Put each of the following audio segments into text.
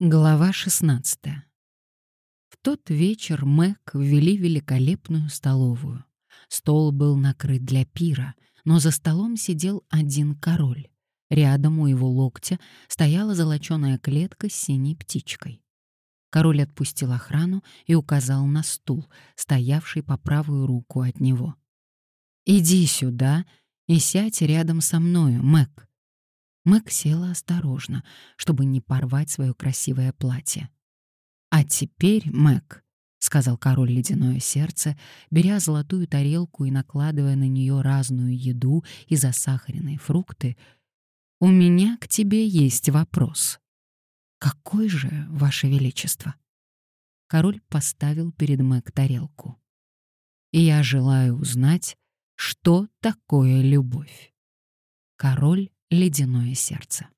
Глава 16. В тот вечер Мэг ввели великолепную столовую. Стол был накрыт для пира, но за столом сидел один король. Рядом у его локтя стояла золоченая клетка с синей птичкой. Король отпустил охрану и указал на стул, стоявший по правую руку от него. «Иди сюда и сядь рядом со мною, Мэг», Мэг села осторожно, чтобы не порвать свое красивое платье. «А теперь, Мэг», — сказал король ледяное сердце, беря золотую тарелку и накладывая на нее разную еду и засахаренные фрукты, «у меня к тебе есть вопрос». «Какой же, Ваше Величество?» Король поставил перед Мэг тарелку. «Я желаю узнать, что такое любовь». Король ледяное сердце.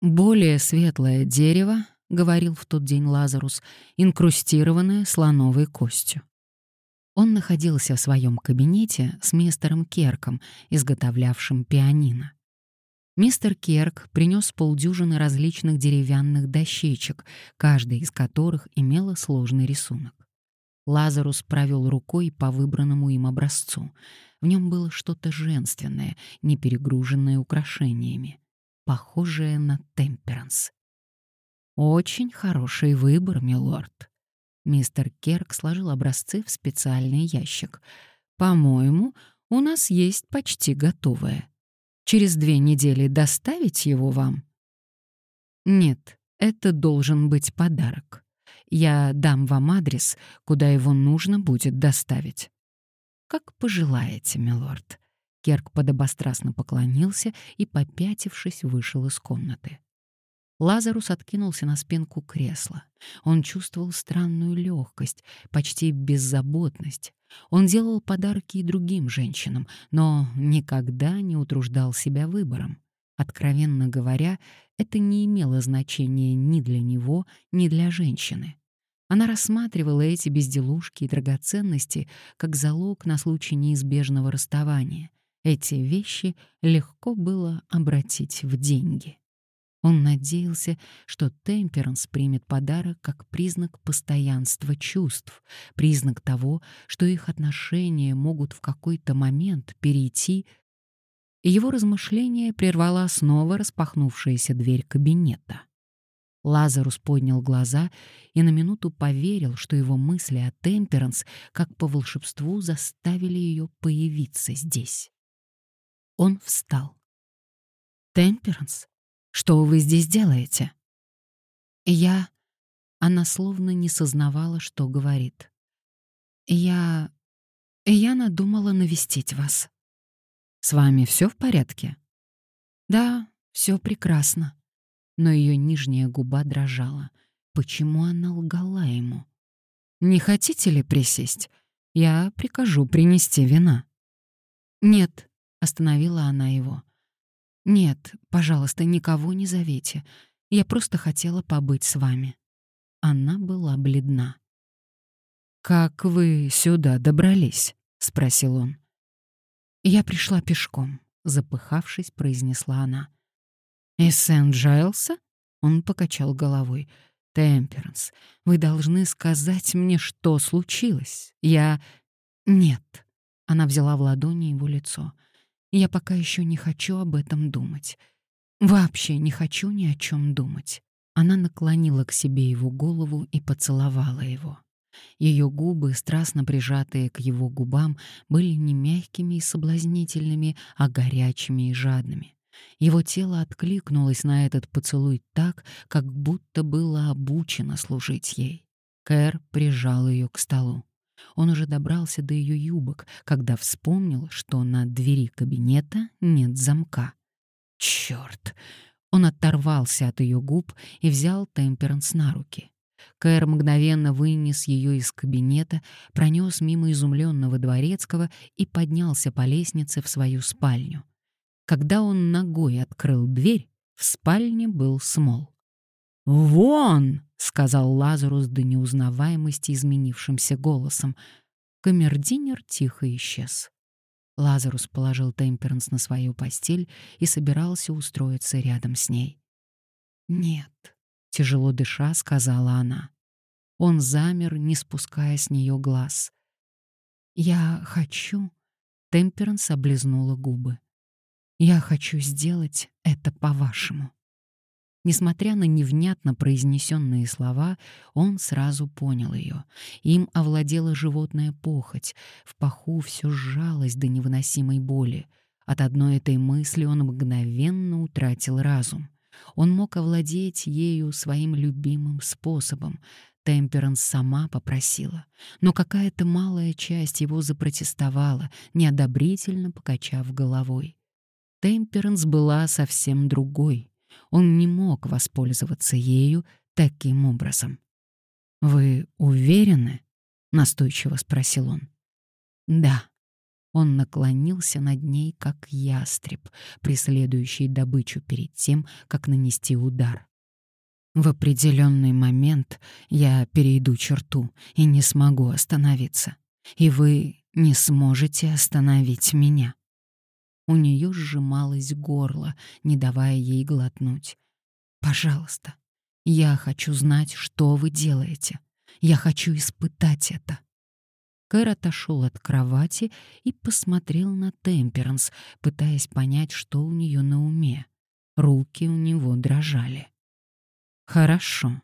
Более светлое дерево, говорил в тот день Лазарус, инкрустированное слоновой костью. Он находился в своем кабинете с мистером Керком, изготовлявшим пианино. Мистер Керк принес полдюжины различных деревянных дощечек, каждая из которых имела сложный рисунок. Лазарус провел рукой по выбранному им образцу. В нем было что-то женственное, не перегруженное украшениями, похожее на темперанс. «Очень хороший выбор, милорд». Мистер Керк сложил образцы в специальный ящик. «По-моему, у нас есть почти готовое. Через две недели доставить его вам?» «Нет, это должен быть подарок. Я дам вам адрес, куда его нужно будет доставить. Как пожелаете, милорд. Керк подобострастно поклонился и, попятившись, вышел из комнаты. Лазарус откинулся на спинку кресла. Он чувствовал странную легкость, почти беззаботность. Он делал подарки и другим женщинам, но никогда не утруждал себя выбором. Откровенно говоря, это не имело значения ни для него, ни для женщины. Она рассматривала эти безделушки и драгоценности как залог на случай неизбежного расставания. Эти вещи легко было обратить в деньги. Он надеялся, что Темперанс примет подарок как признак постоянства чувств, признак того, что их отношения могут в какой-то момент перейти его размышление прервала снова распахнувшаяся дверь кабинета. Лазарус поднял глаза и на минуту поверил, что его мысли о Темперанс, как по волшебству, заставили ее появиться здесь. Он встал. «Темперанс, что вы здесь делаете?» «Я...» Она словно не сознавала, что говорит. «Я... я надумала навестить вас». С вами все в порядке? Да, все прекрасно. Но ее нижняя губа дрожала. Почему она лгала ему? Не хотите ли присесть? Я прикажу принести вина. Нет, остановила она его. Нет, пожалуйста, никого не зовите. Я просто хотела побыть с вами. Она была бледна. Как вы сюда добрались? спросил он. «Я пришла пешком», — запыхавшись, произнесла она. «Из Сент-Джайлса?» — он покачал головой. «Темперанс, вы должны сказать мне, что случилось. Я...» «Нет», — она взяла в ладони его лицо. «Я пока еще не хочу об этом думать. Вообще не хочу ни о чем думать». Она наклонила к себе его голову и поцеловала его. Ее губы, страстно прижатые к его губам, были не мягкими и соблазнительными, а горячими и жадными. Его тело откликнулось на этот поцелуй так, как будто было обучено служить ей. Кэр прижал ее к столу. Он уже добрался до ее юбок, когда вспомнил, что на двери кабинета нет замка. Черт! Он оторвался от ее губ и взял Темперанс на руки. Кэр мгновенно вынес ее из кабинета, пронес мимо изумленного дворецкого и поднялся по лестнице в свою спальню. Когда он ногой открыл дверь, в спальне был Смол. «Вон!» — сказал Лазарус до неузнаваемости изменившимся голосом. Камердинер тихо исчез. Лазарус положил Темперанс на свою постель и собирался устроиться рядом с ней. «Нет, тяжело дыша, сказала она. Он замер, не спуская с нее глаз. «Я хочу...» Темперанс облизнула губы. «Я хочу сделать это по-вашему». Несмотря на невнятно произнесенные слова, он сразу понял ее. Им овладела животная похоть, в паху все сжалось до невыносимой боли. От одной этой мысли он мгновенно утратил разум. Он мог овладеть ею своим любимым способом. Темперанс сама попросила, но какая-то малая часть его запротестовала, неодобрительно покачав головой. Темперанс была совсем другой — он не мог воспользоваться ею таким образом. «Вы уверены?» — настойчиво спросил он. «Да». Он наклонился над ней, как ястреб, преследующий добычу перед тем, как нанести удар. В определенный момент я перейду черту и не смогу остановиться, и вы не сможете остановить меня. У нее сжималось горло, не давая ей глотнуть. «Пожалуйста, я хочу знать, что вы делаете. Я хочу испытать это». Кэр отошел от кровати и посмотрел на Темперанс, пытаясь понять, что у нее на уме. Руки у него дрожали. «Хорошо».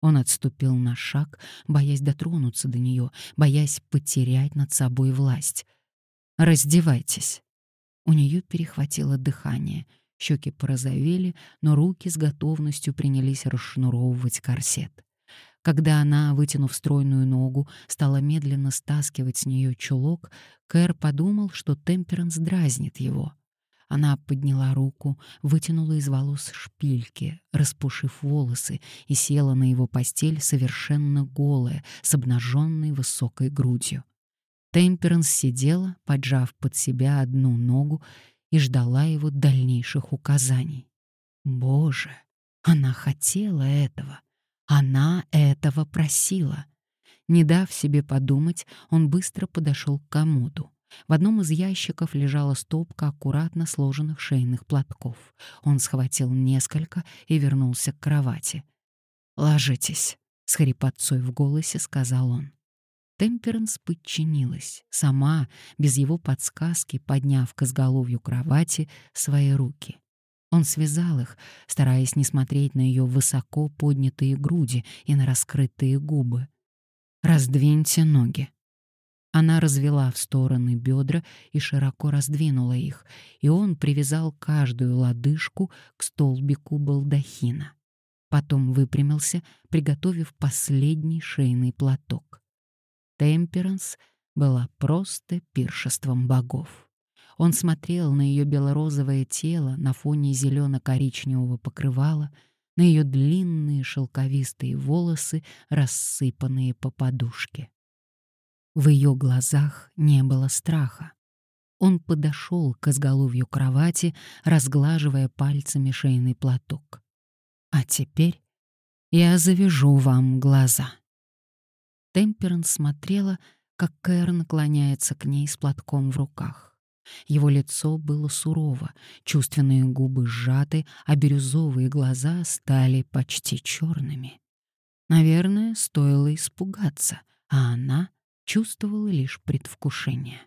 Он отступил на шаг, боясь дотронуться до нее, боясь потерять над собой власть. «Раздевайтесь». У нее перехватило дыхание, щеки порозовели, но руки с готовностью принялись расшнуровывать корсет. Когда она, вытянув стройную ногу, стала медленно стаскивать с нее чулок, Кэр подумал, что Темперанс дразнит его. Она подняла руку, вытянула из волос шпильки, распушив волосы, и села на его постель совершенно голая, с обнаженной высокой грудью. Темперанс сидела, поджав под себя одну ногу, и ждала его дальнейших указаний. Боже, она хотела этого. Она этого просила. Не дав себе подумать, он быстро подошел к комоду. В одном из ящиков лежала стопка аккуратно сложенных шейных платков. Он схватил несколько и вернулся к кровати. «Ложитесь», — с хрипотцой в голосе сказал он. Темперанс подчинилась, сама, без его подсказки, подняв к изголовью кровати свои руки. Он связал их, стараясь не смотреть на ее высоко поднятые груди и на раскрытые губы. «Раздвиньте ноги». Она развела в стороны бедра и широко раздвинула их, и он привязал каждую лодыжку к столбику балдахина. Потом выпрямился, приготовив последний шейный платок. Темперанс была просто пиршеством богов. Он смотрел на ее белорозовое тело на фоне зелено-коричневого покрывала, на ее длинные шелковистые волосы, рассыпанные по подушке. В ее глазах не было страха. Он подошел к изголовью кровати, разглаживая пальцами шейный платок. «А теперь я завяжу вам глаза». Темперанс смотрела, как Кэр наклоняется к ней с платком в руках. Его лицо было сурово, чувственные губы сжаты, а бирюзовые глаза стали почти черными. Наверное, стоило испугаться, а она чувствовала лишь предвкушение.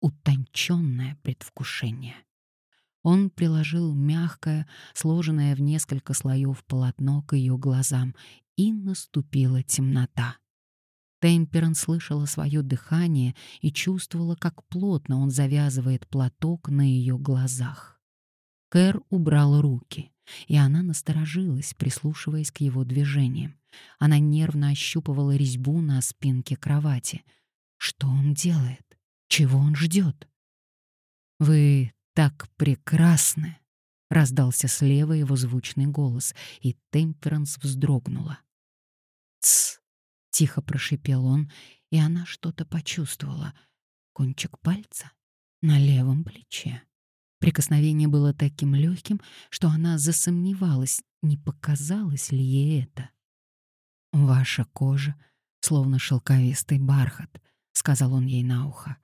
Утонченное предвкушение. Он приложил мягкое, сложенное в несколько слоев полотно к ее глазам, и наступила темнота. Темперан слышала свое дыхание и чувствовала, как плотно он завязывает платок на ее глазах. Кэр убрал руки, и она насторожилась, прислушиваясь к его движениям. Она нервно ощупывала резьбу на спинке кровати. Что он делает? Чего он ждет? «Вы так прекрасны!» — раздался слева его звучный голос, и Темперанс вздрогнула. Тихо прошипел он, и она что-то почувствовала. Кончик пальца на левом плече. Прикосновение было таким легким, что она засомневалась, не показалось ли ей это. «Ваша кожа словно шелковистый бархат», — сказал он ей на ухо,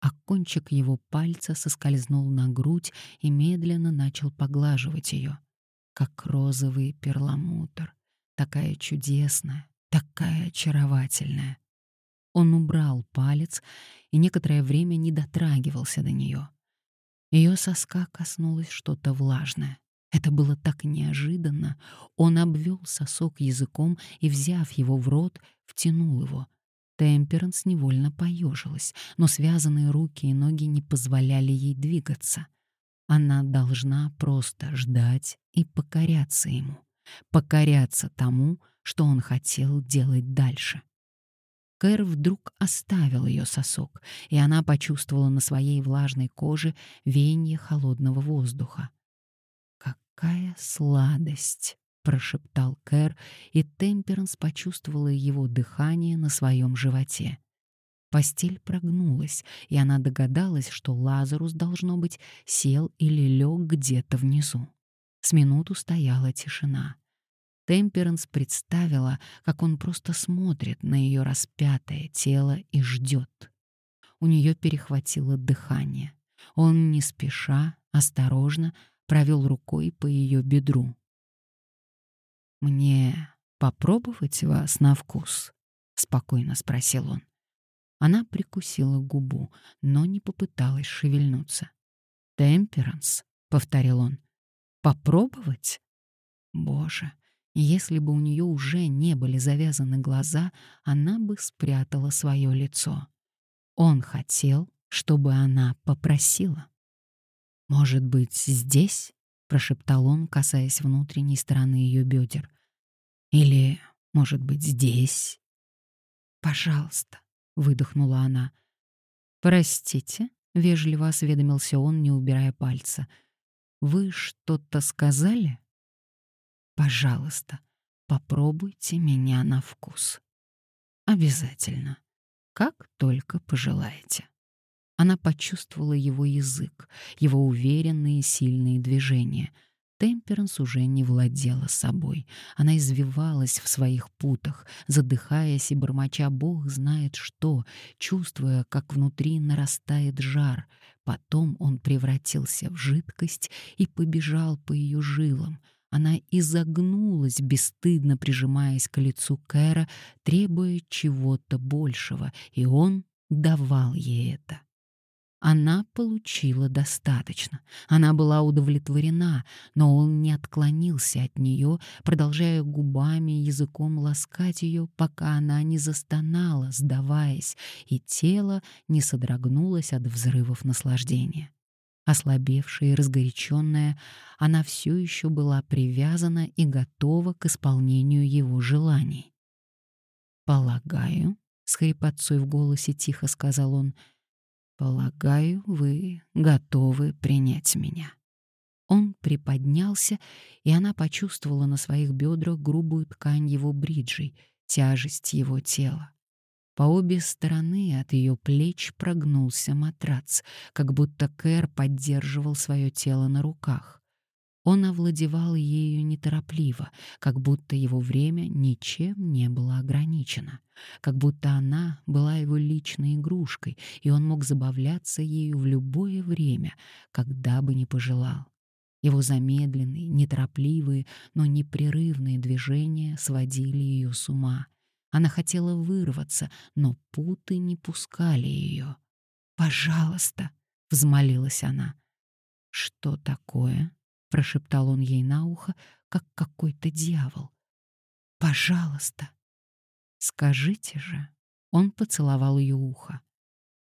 а кончик его пальца соскользнул на грудь и медленно начал поглаживать ее, как розовый перламутр, такая чудесная, такая очаровательная. Он убрал палец и некоторое время не дотрагивался до нее. Ее соска коснулось что-то влажное. Это было так неожиданно. Он обвел сосок языком и, взяв его в рот, втянул его. Темперанс невольно поежилась, но связанные руки и ноги не позволяли ей двигаться. Она должна просто ждать и покоряться ему, покоряться тому, что он хотел делать дальше. Кэр вдруг оставил ее сосок, и она почувствовала на своей влажной коже веяние холодного воздуха. «Какая сладость!» — прошептал Кэр, и Темперанс почувствовала его дыхание на своем животе. Постель прогнулась, и она догадалась, что Лазарус, должно быть, сел или лег где-то внизу. С минуту стояла тишина. Темперанс представила, как он просто смотрит на ее распятое тело и ждет. У нее перехватило дыхание. Он не спеша, осторожно провел рукой по ее бедру. «Мне попробовать вас на вкус?» — спокойно спросил он. Она прикусила губу, но не попыталась шевельнуться. «Темперанс», — повторил он, — «попробовать?» Боже, если бы у нее уже не были завязаны глаза, она бы спрятала свое лицо. Он хотел, чтобы она попросила. «Может быть, здесь?» — прошептал он, касаясь внутренней стороны ее бедер. «Или, может быть, здесь?» «Пожалуйста», — выдохнула она. «Простите», — вежливо осведомился он, не убирая пальца. «Вы что-то сказали?» Пожалуйста, попробуйте меня на вкус. Обязательно. Как только пожелаете. Она почувствовала его язык, его уверенные сильные движения. Темперанс уже не владела собой. Она извивалась в своих путах, задыхаясь и бормоча бог знает что, чувствуя, как внутри нарастает жар. Потом он превратился в жидкость и побежал по ее жилам — она изогнулась, бесстыдно прижимаясь к лицу Кэра, требуя чего-то большего, и он давал ей это. Она получила достаточно. Она была удовлетворена, но он не отклонился от нее, продолжая губами языком ласкать ее, пока она не застонала, сдаваясь, и тело не содрогнулось от взрывов наслаждения. Ослабевшая и разгоряченная, она все еще была привязана и готова к исполнению его желаний. «Полагаю», — с хрипотцой в голосе тихо сказал он, «полагаю, вы готовы принять меня». Он приподнялся, и она почувствовала на своих бедрах грубую ткань его бриджей, тяжесть его тела. По обе стороны от ее плеч прогнулся матрац, как будто Кэр поддерживал свое тело на руках. Он овладевал ею неторопливо, как будто его время ничем не было ограничено, как будто она была его личной игрушкой, и он мог забавляться ею в любое время, когда бы ни пожелал. Его замедленные, неторопливые, но непрерывные движения сводили ее с ума — она хотела вырваться, но путы не пускали ее. «Пожалуйста», — взмолилась она. «Что такое?» — прошептал он ей на ухо, как какой-то дьявол. «Пожалуйста». «Скажите же». Он поцеловал ее ухо.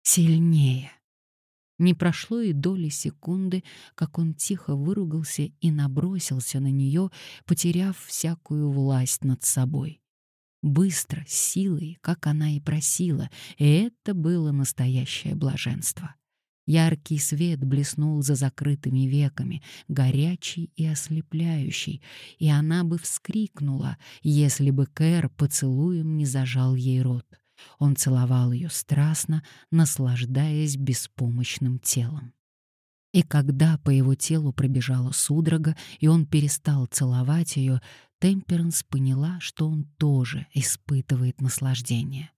«Сильнее». Не прошло и доли секунды, как он тихо выругался и набросился на нее, потеряв всякую власть над собой быстро, силой, как она и просила, и это было настоящее блаженство. Яркий свет блеснул за закрытыми веками, горячий и ослепляющий, и она бы вскрикнула, если бы Кэр поцелуем не зажал ей рот. Он целовал ее страстно, наслаждаясь беспомощным телом. И когда по его телу пробежала судорога, и он перестал целовать ее, Темперанс поняла, что он тоже испытывает наслаждение.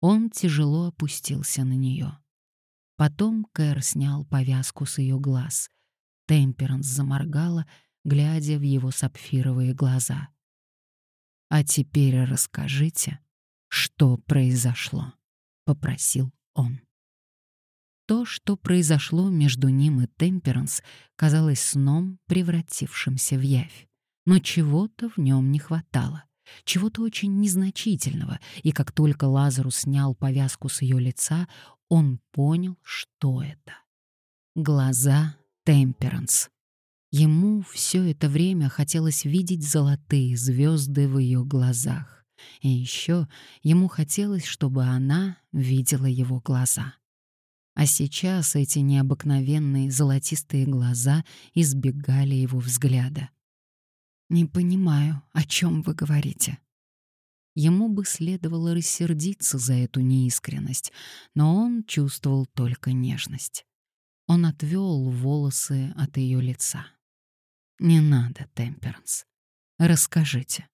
Он тяжело опустился на нее. Потом Кэр снял повязку с ее глаз. Темперанс заморгала, глядя в его сапфировые глаза. А теперь расскажите, что произошло, попросил он. То, что произошло между ним и Темперанс, казалось сном, превратившимся в явь. Но чего-то в нем не хватало, чего-то очень незначительного, и как только Лазару снял повязку с ее лица, он понял, что это. Глаза Темперанс. Ему все это время хотелось видеть золотые звезды в ее глазах. И еще ему хотелось, чтобы она видела его глаза. А сейчас эти необыкновенные золотистые глаза избегали его взгляда. «Не понимаю, о чем вы говорите». Ему бы следовало рассердиться за эту неискренность, но он чувствовал только нежность. Он отвел волосы от ее лица. «Не надо, Темперанс. Расскажите».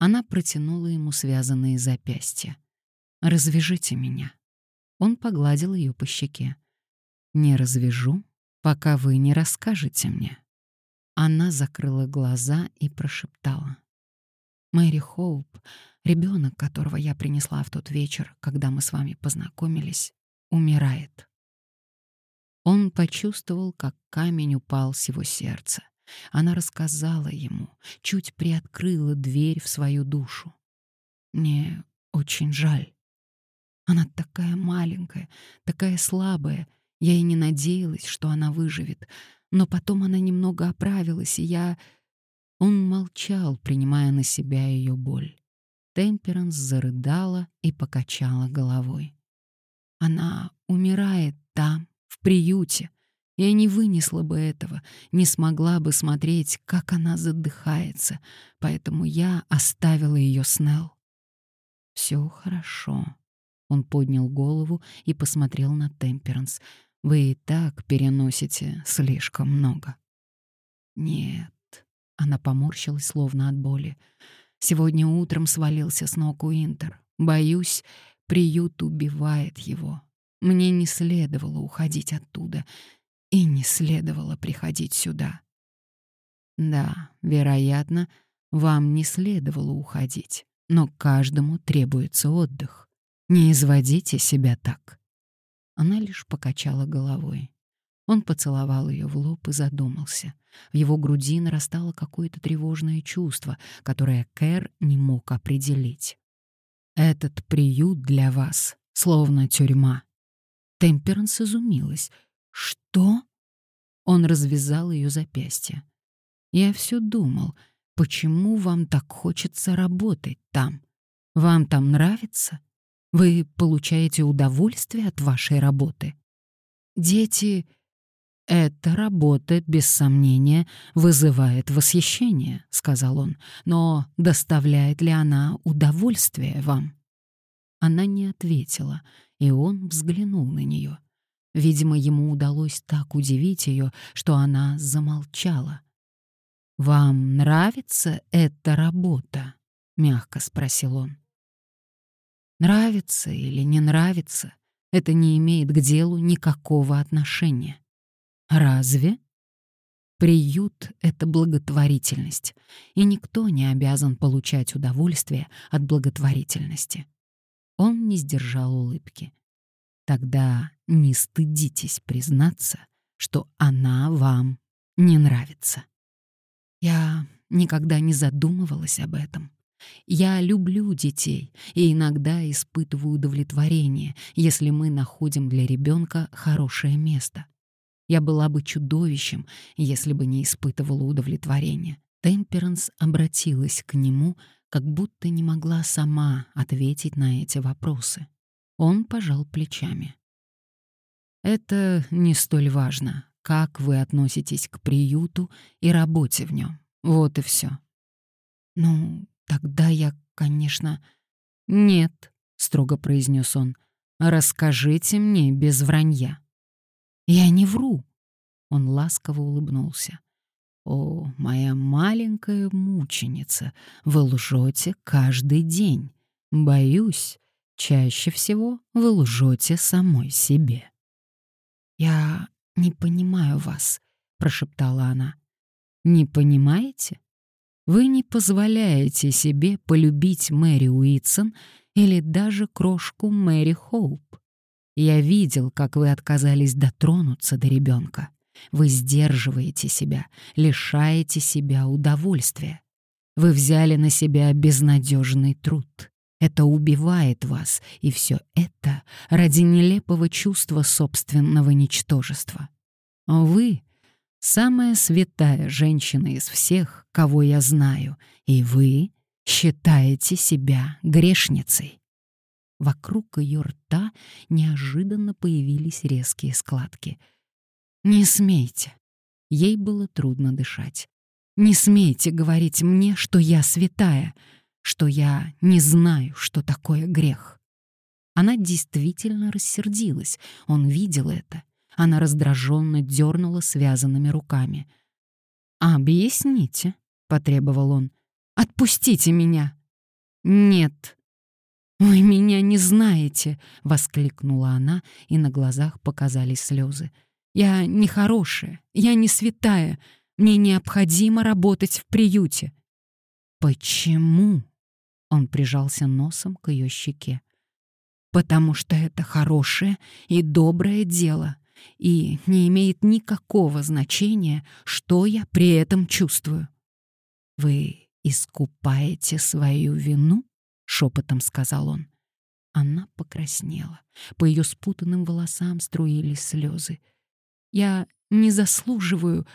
Она протянула ему связанные запястья. «Развяжите меня». Он погладил ее по щеке. «Не развяжу, пока вы не расскажете мне». Она закрыла глаза и прошептала. «Мэри Хоуп, ребенок, которого я принесла в тот вечер, когда мы с вами познакомились, умирает». Он почувствовал, как камень упал с его сердца. Она рассказала ему, чуть приоткрыла дверь в свою душу. «Мне очень жаль. Она такая маленькая, такая слабая. Я и не надеялась, что она выживет. Но потом она немного оправилась, и я...» Он молчал, принимая на себя ее боль. Темперанс зарыдала и покачала головой. «Она умирает там, в приюте. Я не вынесла бы этого, не смогла бы смотреть, как она задыхается, поэтому я оставила ее с Нелл. «Все хорошо». Он поднял голову и посмотрел на Темперанс. «Вы и так переносите слишком много». «Нет». Она поморщилась, словно от боли. «Сегодня утром свалился с ног Уинтер. Боюсь, приют убивает его. Мне не следовало уходить оттуда и не следовало приходить сюда. Да, вероятно, вам не следовало уходить, но каждому требуется отдых. Не изводите себя так. Она лишь покачала головой. Он поцеловал ее в лоб и задумался. В его груди нарастало какое-то тревожное чувство, которое Кэр не мог определить. «Этот приют для вас словно тюрьма», Темперанс изумилась. «Что?» Он развязал ее запястье. «Я все думал, почему вам так хочется работать там? Вам там нравится? Вы получаете удовольствие от вашей работы? Дети...» «Эта работа, без сомнения, вызывает восхищение», — сказал он. «Но доставляет ли она удовольствие вам?» Она не ответила, и он взглянул на нее. Видимо, ему удалось так удивить ее, что она замолчала. «Вам нравится эта работа?» — мягко спросил он. «Нравится или не нравится, это не имеет к делу никакого отношения. Разве?» Приют — это благотворительность, и никто не обязан получать удовольствие от благотворительности. Он не сдержал улыбки. Тогда не стыдитесь признаться, что она вам не нравится. Я никогда не задумывалась об этом. Я люблю детей и иногда испытываю удовлетворение, если мы находим для ребенка хорошее место. Я была бы чудовищем, если бы не испытывала удовлетворения. Темперанс обратилась к нему, как будто не могла сама ответить на эти вопросы. Он пожал плечами. «Это не столь важно, как вы относитесь к приюту и работе в нем. Вот и все. «Ну, тогда я, конечно...» «Нет», — строго произнес он, — «расскажите мне без вранья». «Я не вру», — он ласково улыбнулся. «О, моя маленькая мученица, вы лжете каждый день. Боюсь, чаще всего вы лжете самой себе». «Я не понимаю вас», — прошептала она. «Не понимаете? Вы не позволяете себе полюбить Мэри Уитсон или даже крошку Мэри Хоуп. Я видел, как вы отказались дотронуться до ребенка. Вы сдерживаете себя, лишаете себя удовольствия. Вы взяли на себя безнадежный труд. Это убивает вас, и все это ради нелепого чувства собственного ничтожества. Вы — самая святая женщина из всех, кого я знаю, и вы считаете себя грешницей. Вокруг ее рта неожиданно появились резкие складки. «Не смейте!» Ей было трудно дышать. «Не смейте говорить мне, что я святая!» что я не знаю, что такое грех. Она действительно рассердилась, он видел это. Она раздраженно дернула связанными руками. «Объясните», — потребовал он. «Отпустите меня!» «Нет». «Вы меня не знаете!» — воскликнула она, и на глазах показались слезы. «Я нехорошая, я не святая, мне необходимо работать в приюте». «Почему?» Он прижался носом к ее щеке. «Потому что это хорошее и доброе дело, и не имеет никакого значения, что я при этом чувствую». «Вы искупаете свою вину?» — шепотом сказал он. Она покраснела. По ее спутанным волосам струились слезы. «Я не заслуживаю...»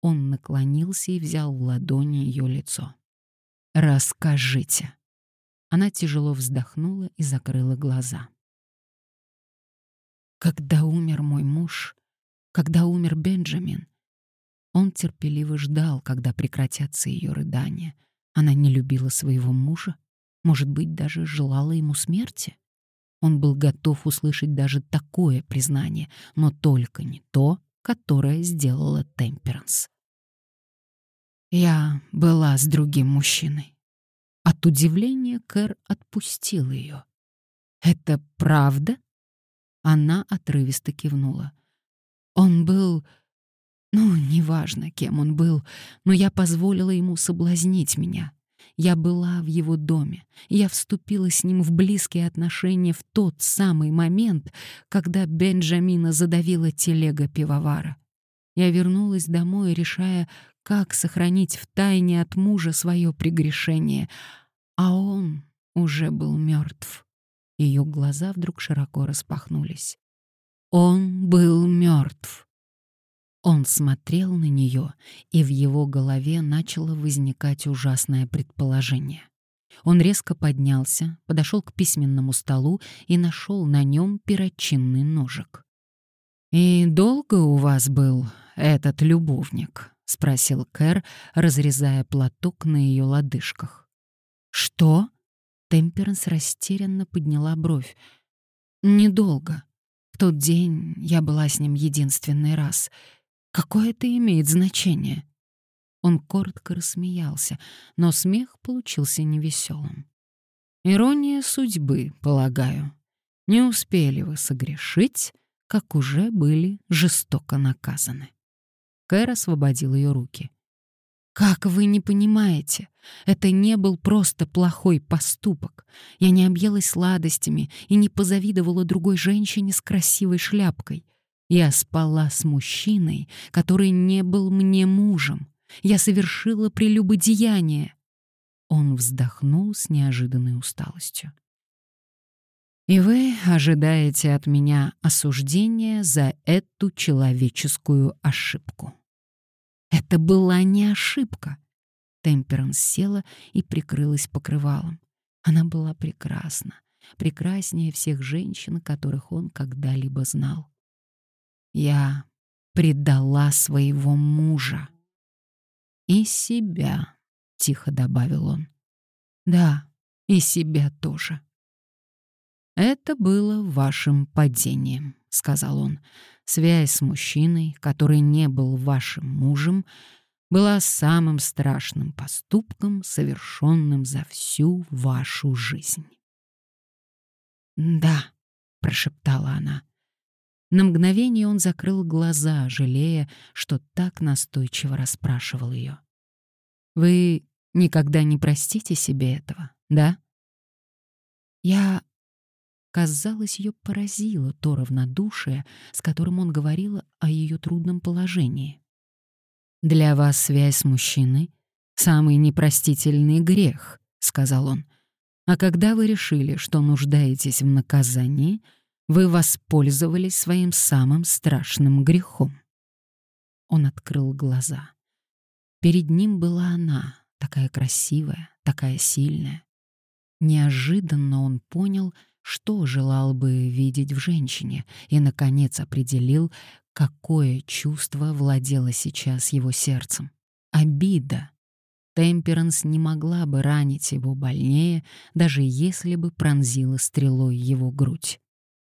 Он наклонился и взял в ладони ее лицо. «Расскажите». Она тяжело вздохнула и закрыла глаза. Когда умер мой муж, когда умер Бенджамин, он терпеливо ждал, когда прекратятся ее рыдания. Она не любила своего мужа, может быть, даже желала ему смерти. Он был готов услышать даже такое признание, но только не то, которое сделала Темперанс. Я была с другим мужчиной. От удивления Кэр отпустил ее. «Это правда?» Она отрывисто кивнула. «Он был... Ну, неважно, кем он был, но я позволила ему соблазнить меня. Я была в его доме. Я вступила с ним в близкие отношения в тот самый момент, когда Бенджамина задавила телега пивовара. Я вернулась домой, решая, как сохранить в тайне от мужа свое прегрешение, а он уже был мертв. Ее глаза вдруг широко распахнулись. Он был мертв. Он смотрел на нее, и в его голове начало возникать ужасное предположение. Он резко поднялся, подошел к письменному столу и нашел на нем перочинный ножик. «И долго у вас был этот любовник?» — спросил Кэр, разрезая платок на ее лодыжках. «Что?» — Темперанс растерянно подняла бровь. «Недолго. В тот день я была с ним единственный раз. Какое это имеет значение?» Он коротко рассмеялся, но смех получился невеселым. «Ирония судьбы, полагаю. Не успели вы согрешить, как уже были жестоко наказаны». Кэр освободил ее руки. «Как вы не понимаете? Это не был просто плохой поступок. Я не объелась сладостями и не позавидовала другой женщине с красивой шляпкой. Я спала с мужчиной, который не был мне мужем. Я совершила прелюбодеяние». Он вздохнул с неожиданной усталостью. «И вы ожидаете от меня осуждения за эту человеческую ошибку». Это была не ошибка. Темперанс села и прикрылась покрывалом. Она была прекрасна, прекраснее всех женщин, которых он когда-либо знал. Я предала своего мужа. И себя, — тихо добавил он. Да, и себя тоже. Это было вашим падением, — сказал он. Связь с мужчиной, который не был вашим мужем, была самым страшным поступком, совершенным за всю вашу жизнь. «Да», — прошептала она. На мгновение он закрыл глаза, жалея, что так настойчиво расспрашивал ее. Вы никогда не простите себе этого, да? Я Казалось, ее поразило то равнодушие, с которым он говорил о ее трудном положении. «Для вас связь с мужчиной — самый непростительный грех», — сказал он. «А когда вы решили, что нуждаетесь в наказании, вы воспользовались своим самым страшным грехом». Он открыл глаза. Перед ним была она, такая красивая, такая сильная. Неожиданно он понял, что желал бы видеть в женщине, и, наконец, определил, какое чувство владело сейчас его сердцем. Обида. Темперанс не могла бы ранить его больнее, даже если бы пронзила стрелой его грудь.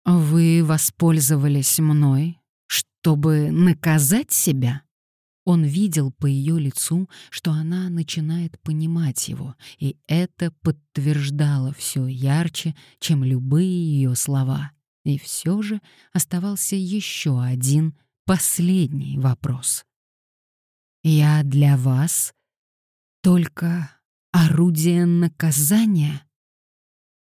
«Вы воспользовались мной, чтобы наказать себя?» Он видел по ее лицу, что она начинает понимать его, и это подтверждало все ярче, чем любые ее слова. И все же оставался еще один, последний вопрос. «Я для вас только орудие наказания?»